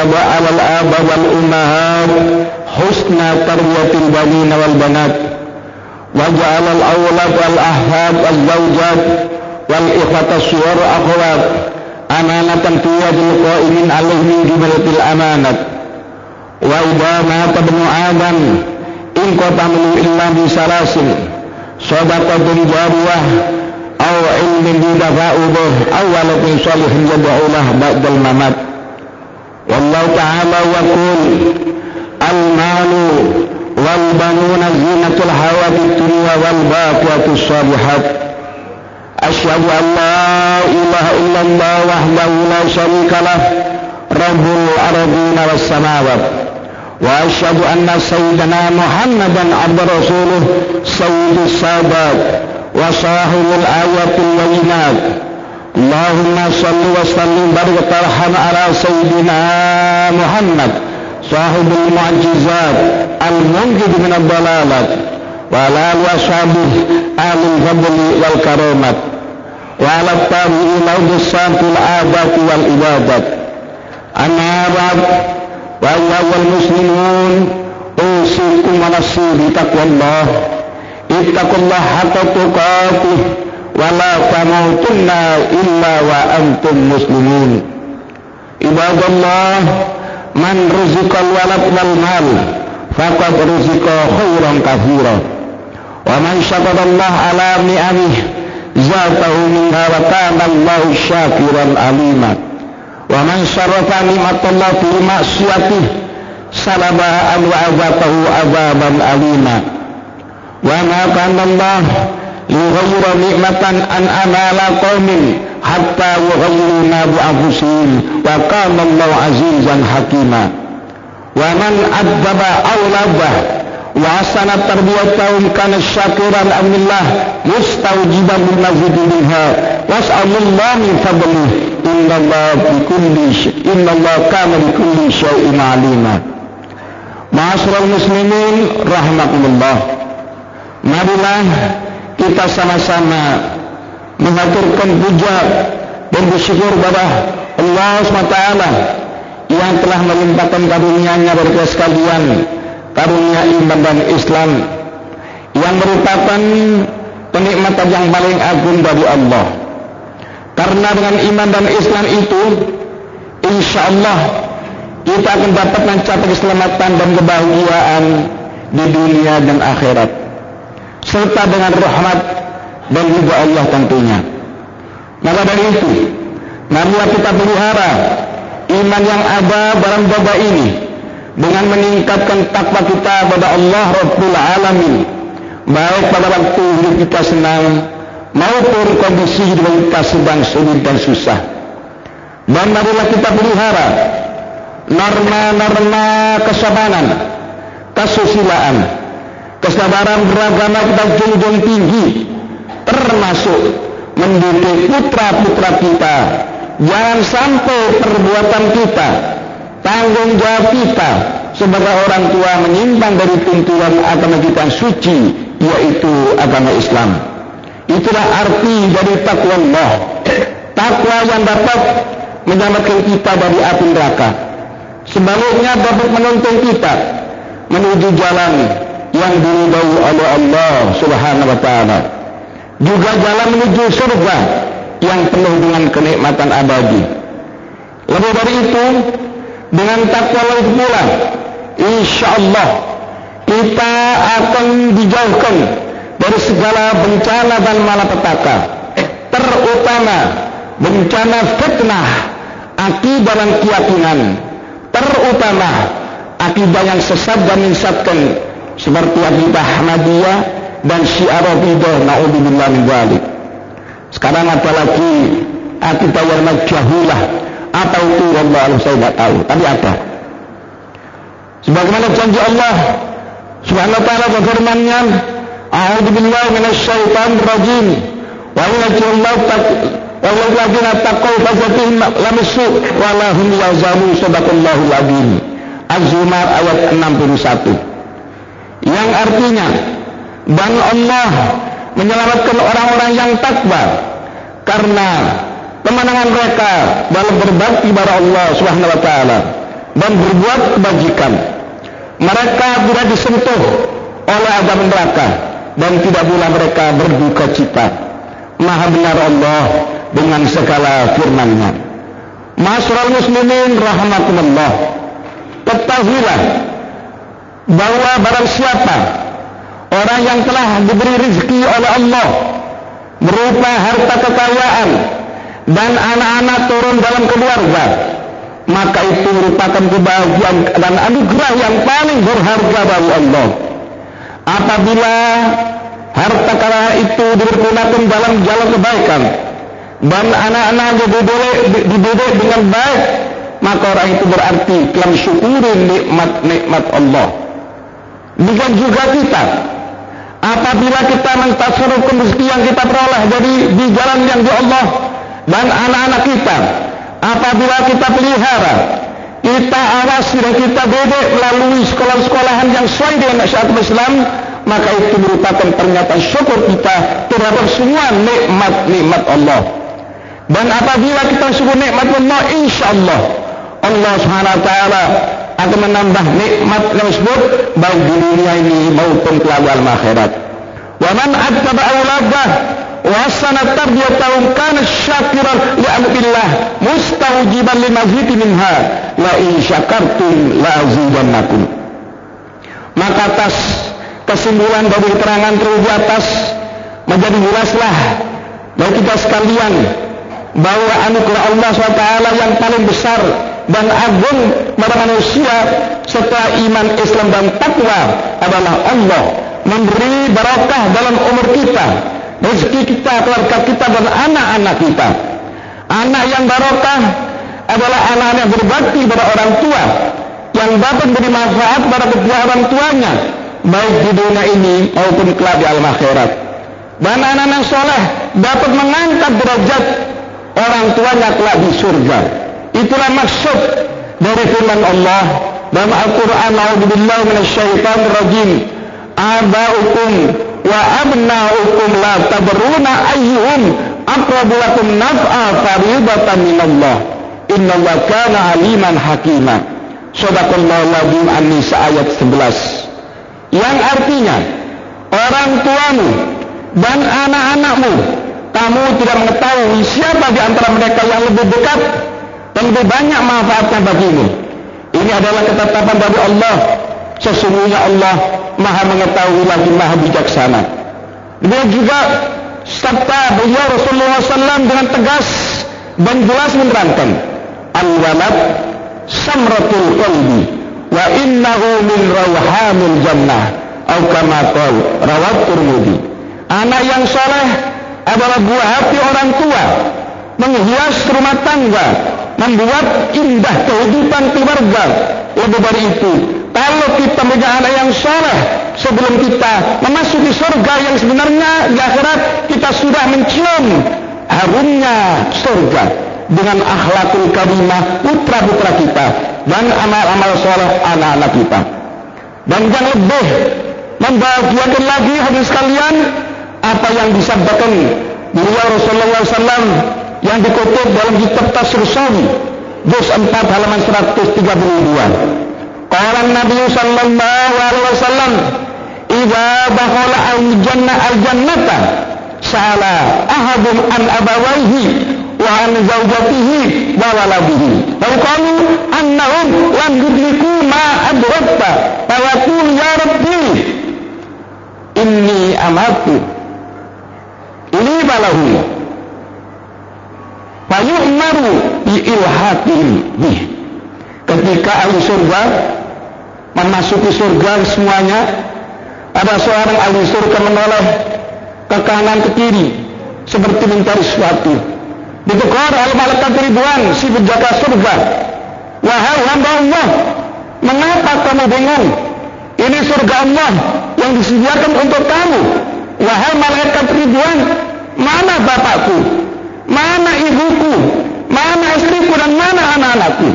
وأوجب على الآباء والأمهات حسن تربية البنين والبنات وجعل الأولاد والأحفاد والزوجات والإخوة الصور أخوات أمانة في يد القائمين عليهم من جملة الأمانة وإذا مات ابن آدم إن قتم إلا بسلاسل صدقة جارية أو علم يدفع به أو ولد صالح يدعو له بعد الممات والله تعالى يقول المال والبنون زينة الحياة الدنيا والباقيات الصالحات. أشهد أن لا إله إلا الله وحده لا شريك له رب الأرضين والسماوات. وأشهد أن سيدنا محمدا عبد رسوله سيد السادات وصاحب الآيات البينات. Allahumma salli wa sallim barik tarham ala sayyidina Muhammad sahibul mu'ajizat al-munqidh min ad-dalalat wa ala ashabihi alil fadli wal karamat wa ala tabi'in santul abad wal ibadat. Amma abad wa awwal muslimun usikum wa nafsi bi ittaqullah hatta tukatih ولا تموتن إلا وأنتم مسلمون عباد الله من رزق الولد والمال فقد رزق خيرا كثيرا ومن شكر الله على نعمه زاده منها وكان الله شاكرا عليما ومن صرف نعمة الله في معصيته سلبها أن وعذبه عذابا أليما وما كان الله yughayyiru nikmatan an amala qaumin hatta yughayyiru ma bi'anfusihim wa kana Allahu azizan hakima. Wa man adzaba aw labah wa asana tarbiyatahum kana syakiran amillah mustawjiban lil mazidinha was'alullah min fadlih innallaha bikulli innallaha kana bikulli syai'in alima. Ma'asyiral muslimin rahimakumullah. Marilah kita sama-sama mengaturkan puja dan bersyukur kepada Allah SWT yang telah melimpahkan karunia-Nya kita sekalian karunia iman dan Islam yang merupakan kenikmatan yang paling agung dari Allah. Karena dengan iman dan Islam itu, insya Allah kita akan dapat mencapai keselamatan dan kebahagiaan di dunia dan akhirat. Serta dengan rahmat dan juga Allah tentunya. Maka dari itu, marilah kita pelihara iman yang ada dalam baba ini dengan meningkatkan takwa kita kepada Allah Rabbul Alamin baik pada waktu hidup kita senang maupun kondisi hidup kita sedang sulit dan susah dan marilah kita pelihara norma-norma kesabaran kesusilaan kesabaran beragama kita junjung tinggi termasuk mendidik putra-putra kita. Jangan sampai perbuatan kita tanggung jawab kita sebagai orang tua menyimpang dari tuntunan agama kita yang suci yaitu agama Islam. Itulah arti dari takwa Allah. Takwa yang dapat menyelamatkan kita dari api neraka. Sebaliknya dapat menuntun kita menuju jalan yang diridhai oleh Allah Subhanahu wa taala. Juga jalan menuju surga yang penuh dengan kenikmatan abadi. Lebih dari itu dengan takwa itu pula insya Allah kita akan dijauhkan dari segala bencana dan malapetaka. Terutama bencana fitnah akidah dan keyakinan. Terutama akidah yang sesat dan menyesatkan seperti akidah Ahmadiyah dan syiar Rafidah naudzubillah min dzalik sekarang apalagi akidah yang majahulah apa itu Allah saya tidak tahu, tapi apa? Sebagaimana janji Allah Subhanahu wa taala berfirman-Nya, "A'udzu billahi minasyaitonir rajim." Wa Allah tak wa ladzina taqaw fazatihim lamisu wa lahum yazamu sadaqallahu azim. Az-Zumar ayat 61. Yang artinya dan Allah menyelamatkan orang-orang yang takwa karena kemenangan mereka dalam berbakti kepada Allah Subhanahu wa taala dan berbuat kebajikan. Mereka tidak disentuh oleh azab neraka dan tidak pula mereka berduka cita. Maha benar Allah dengan segala firman-Nya. Masyarul muslimin rahmatullah. Ketahuilah bahwa barang siapa orang yang telah diberi rezeki oleh Allah berupa harta kekayaan dan anak-anak turun dalam keluarga maka itu merupakan kebahagiaan dan anugerah yang paling berharga bagi Allah. Apabila harta kaya itu digunakan dalam jalan kebaikan dan anak-anaknya dididik dengan baik maka orang itu berarti telah syukuri nikmat-nikmat Allah bukan juga kita. Apabila kita mentasarufkan rezeki yang kita peroleh dari di jalan yang di Allah dan anak-anak kita apabila kita pelihara kita awasi dan kita didik melalui sekolah-sekolahan yang sesuai dengan syariat Islam maka itu merupakan pernyataan syukur kita terhadap semua nikmat-nikmat Allah. Dan apabila kita syukur nikmat Allah insyaAllah Allah SWT akan menambah nikmat disebut baik di dunia ini maupun kelak alam akhirat. Wa man attaba awladah wa sana tarbiyatahum kana syakiran li amrillah mustawjiban limazid minha la in syakartum la azidannakum. Maka atas kesimpulan dari keterangan terus di atas menjadi jelaslah bagi kita sekalian bahwa anugerah Allah SWT yang paling besar dan agung pada manusia setelah iman Islam dan takwa adalah Allah memberi barakah dalam umur kita rezeki kita, keluarga kita dan anak-anak kita. Anak yang barakah adalah anak yang berbakti pada orang tua yang dapat beri manfaat pada kedua orang tuanya baik di dunia ini maupun kelak di alam akhirat. Dan anak-anak soleh dapat mengangkat derajat orang tuanya kelak di surga Itulah maksud dari firman Allah dalam Al-Quran A'udzubillahi minasyaitonir rajim Aba'ukum wa abna'ukum la tabruna ayyuhum aqrabu lakum naf'a faridatan minallah. Innallaha kana aliman hakima. Sadaqallahu lazim An-Nisa ayat 11 yang artinya orang tuamu dan anak-anakmu kamu tidak mengetahui siapa di antara mereka yang lebih dekat lebih banyak manfaatnya bagimu. Ini adalah ketetapan dari Allah. Sesungguhnya Allah maha mengetahui lagi maha bijaksana. Dia juga serta beliau Rasulullah SAW dengan tegas dan jelas menerangkan al-walad samratul qalbi wa innahu min rawhamil jannah atau kama qol rawat Tirmidzi anak yang soleh adalah buah hati orang tua menghias rumah tangga membuat indah kehidupan keluarga. Lebih dari itu, kalau kita punya anak yang soleh sebelum kita memasuki surga yang sebenarnya di akhirat kita sudah mencium harumnya surga dengan akhlakul karimah putra-putra kita dan amal-amal soleh anak-anak kita. Dan yang lebih membahagiakan lagi hadis sekalian apa yang disabdakan beliau Rasulullah SAW yang dikutip dalam kitab Tafsir Sawi juz 4 halaman 132. Qala Nabi sallallahu alaihi wasallam, "Idza dakhala al-jannah al-jannata sa'ala ahadun an abawaihi wa an zawjatihi wa waladihi." Lalu qalu annahum lam yudriku ma adrakta fa yaqul ya rabbi inni amatu ini balahu fayu'maru bi ilhaqihim. Bih ketika ahli surga memasuki surga semuanya ada seorang ahli surga menoleh ke kanan ke kiri seperti mencari sesuatu. Ditegur oleh malaikat ribuan si penjaga surga. Wahai hamba Allah mengapa kamu bingung? Ini surga Allah yang disediakan untuk kamu. Wahai malaikat ribuan mana bapakku Mana ibuku? Mana istriku dan mana anak-anakku?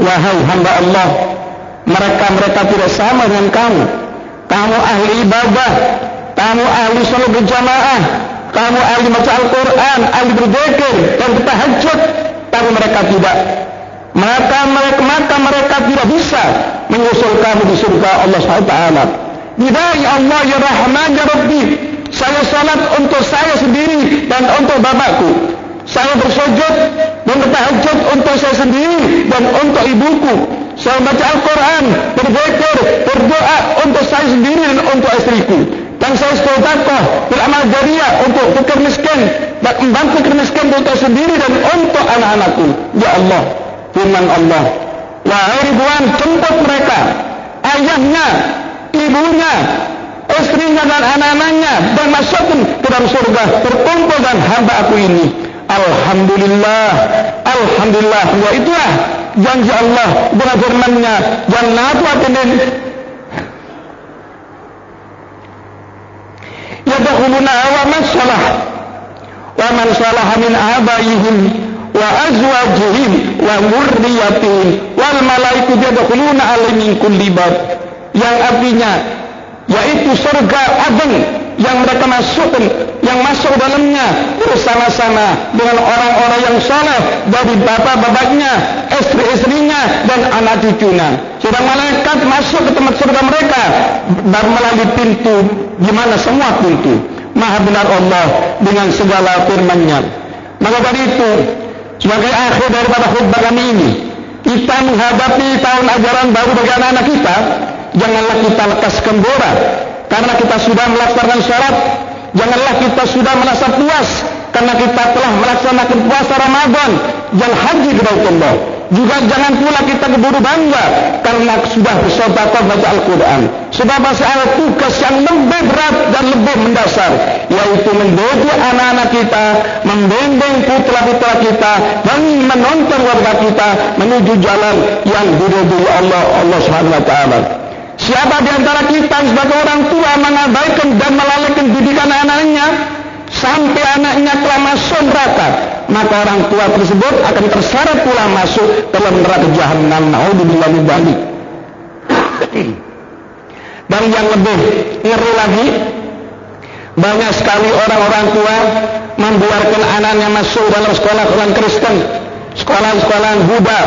Wahai hamba Allah, mereka-mereka tidak sama dengan kamu. Kamu ahli ibadah, kamu ahli salat berjamaah, kamu ahli baca Al-Quran, ahli berzikir dan bertahajud, tapi mereka tidak. maka mereka, maka mereka tidak bisa menyusul kamu di surga Allah SWT. Bidai Allah ya Rahman ya Rabbi. Saya salat untuk saya sendiri dan untuk bapakku. Saya bersujud dan bertahajud untuk saya sendiri dan untuk ibuku. Saya baca Al-Quran, berzikir, berdoa untuk saya sendiri dan untuk istriku. Dan saya sedekah beramal jariah untuk fikir miskin dan membantu fikir miskin untuk sendiri dan untuk anak-anakku. Ya Allah, firman Allah. Wahai ribuan, jemput mereka. Ayahnya, ibunya, istrinya dan anak-anaknya dan masukkan ke dalam surga berkumpul dan hamba aku ini. Alhamdulillah Alhamdulillah. Ya itulah janji Allah dengan firman-Nya. Jannatu adnin yadkhuluna wa man salah. Wa man salah min abaihim wa azwajihim wa murriyatihim wal malaikatu yadkhuluna alaihim min kulli yang artinya yaitu surga adn yang mereka masukkan yang masuk dalamnya bersama-sama dengan orang-orang yang saleh dari bapak-bapaknya, istri-istrinya dan anak cucunya. Sedang malaikat masuk ke tempat surga mereka dan melalui pintu di mana semua pintu. Maha benar Allah dengan segala firman-Nya. Maka dari itu sebagai akhir daripada khutbah kami ini kita menghadapi tahun ajaran baru bagi anak-anak kita janganlah kita lekas kembora karena kita sudah melaksanakan syarat. Janganlah kita sudah merasa puas karena kita telah melaksanakan puasa Ramadan. Dan haji ke Allah juga jangan pula kita keburu bangga karena sudah bersodakoh baca Al-Quran. Masih ada tugas yang lebih berat dan lebih mendasar yaitu mendidik anak-anak kita membimbing putra-putra kita dan menonton warga kita menuju jalan yang diridhoi Allah Allah taala Siapa di antara kita sebagai orang tua mengabaikan dan melalaikan didikan anaknya sampai anaknya telah masuk neraka, maka orang tua tersebut akan terseret pula masuk dalam neraka jahanam. Naudzubillah min dzalik. Dan yang lebih ngeri lagi, banyak sekali orang-orang tua membiarkan anaknya masuk dalam sekolah-sekolah Kristen, sekolah-sekolah Buddha,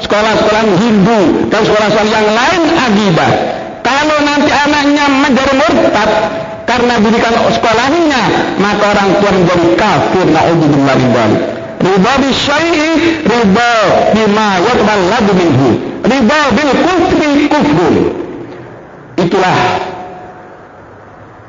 sekolah-sekolah Hindu, dan sekolah-sekolah yang lain agibah. Kalau nanti anaknya menjadi murtad karena didikan sekolahnya, maka orang tua menjadi kafir. Na'udzubillah min. Riba bisyai'i riba bima yatballadu minhu. Riba bil kufri kufrun. Itulah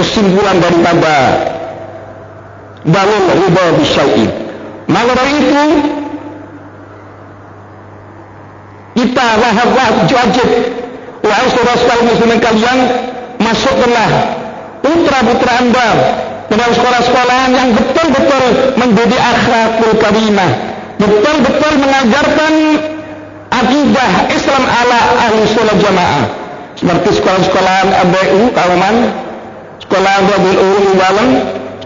kesimpulan daripada dalil riba bisyai'i. Maka dari itu kita wajib Wahai saudara-saudara muslimin kalian, masukkanlah putra-putra Anda dalam sekolah-sekolah yang betul-betul menjadi akhlakul karimah, betul-betul mengajarkan akidah Islam ala ahli sholat jamaah. Seperti sekolah-sekolah ABU, Kauman, sekolah Abdul Ulum Dalam,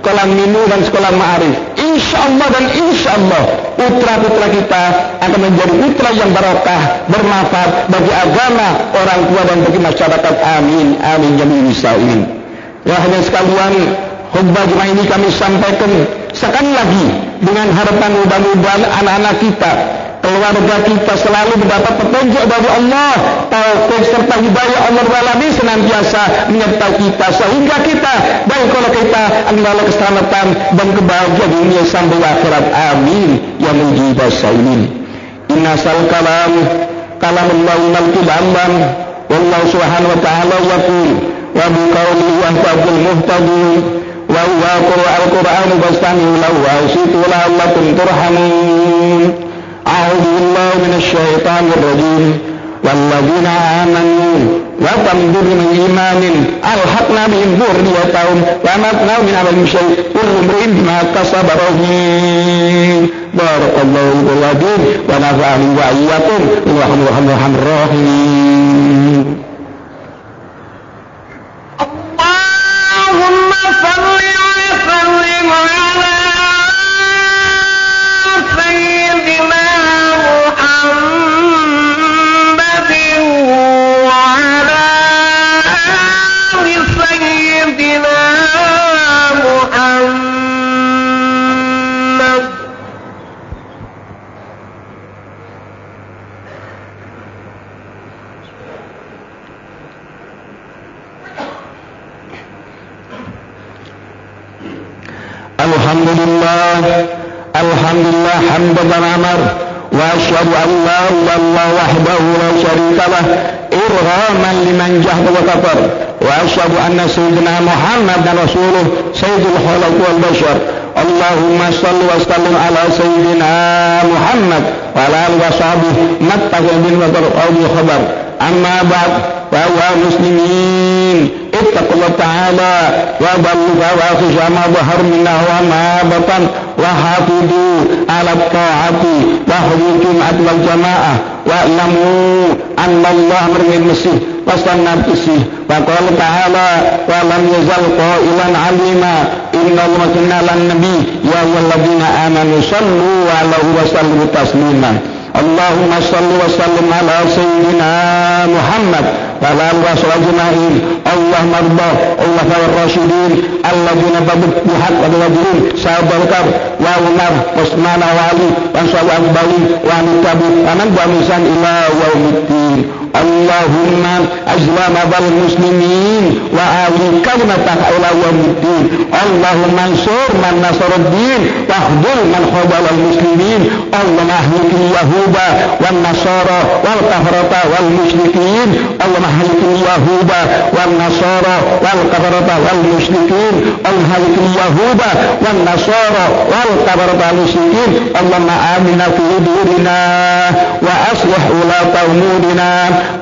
sekolah Minu dan sekolah Ma'arif. Insya Allah dan insya Allah putra-putra kita akan menjadi putra yang barokah, bermanfaat bagi agama, orang tua dan bagi masyarakat. Amin. Amin. Ya ini. Ya hadirin sekalian, khutbah Jumat ini kami sampaikan sekali lagi dengan harapan mudah-mudahan anak-anak kita keluarga kita selalu mendapat petunjuk dari Allah. Taufik serta hidayah Allah Alamin senantiasa menyertai kita sehingga kita dan kalau kita adalah keselamatan dan kebahagiaan dunia sampai akhirat. Amin. Ya mujibah sa'imin inna sal kalam kalam Allah malkul alam wallahu subhanahu wa ta'ala yaqul wa biqawli yahtadul muhtadun wa huwa al-Qur'an fastami'u lahu wa la'allakum turhamun أعوذ بالله من الشيطان الرجيم والذين آمنوا وتنظر من إيمان ألحقنا بهم ذريتهم ومتنا من عمل شيء كل امرئ بما كسب رهين بارك الله بالذين ونفعني وإياكم اللهم ارحم الراحمين اللهم صل وسلم على أَنْ سيدنا محمد رسوله سيد الخلق والبشر. اللهم صل وسلم على سيدنا محمد وعلى آله وصحبه ما اتخذ بالمطر أو بالخبر أما بعد فهو مسلمين اتقوا الله تعالى وضلوا فواحش ما ظهر منه وما بطن وحافظوا على الطاعة وحضور الجمعة والجماعة واعلموا أن الله من المسيح وصلنا بسيه وقال تعالى ولم يزل قائلا عليما إن الله كنا على النبي يا أيها الذين آمنوا صلوا عليه وسلموا تسليما اللهم صل وسلم على سيدنا محمد وعلى اله وصحبه اجمعين اللهم ارضى الخلفاء الراشدين الذين بدوا بحق الوجهين سعد الكر وعمر وعثمان وعلي وانصار اجمعين وعن التابعين ومن بأمسان الى يوم الدين اللهم أجلى مضى المسلمين وآوي كلمتك إلى يوم الدين اللهم انصر من نصر الدين واخذل من خذل المسلمين اللهم أهلك اليهود والنصارى والكفرة والمشركين اللهم أهلك اليهود والنصارى والكفرة والمشركين. اللهم اليهود والنصارى والكفرة والمشركين. اللهم آمنا في دورنا وأصلح ولاة أمورنا.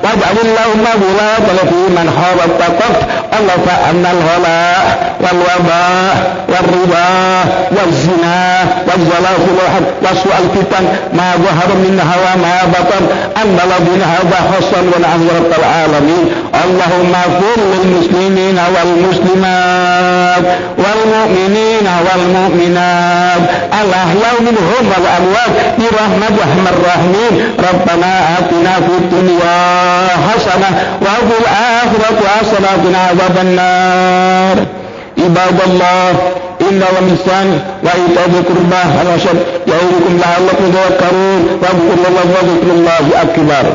واجعل اللهم ولاة في من حارب وقفت الله فأن الغلاء والوباء والربا والزنا والزلازل وسوء الفتن. ما ظهر منها وما بطن. أن الذين هذا حصل ونعم رب العالمين. اللهم اغفر للمسلمين والمسلمات والمؤمنين والمؤمنات. الأحياء منهم والأموات برحمة رحمة الراحمين. ربنا آتنا في الدنيا حسنة وفي الآخرة حسنة وقنا عذاب النار. عباد الله إن والإحسان وإيتاء ذي القربى والرشد يعظكم لعلكم تذكرون. واذكروا الله وذكر الله أكبر.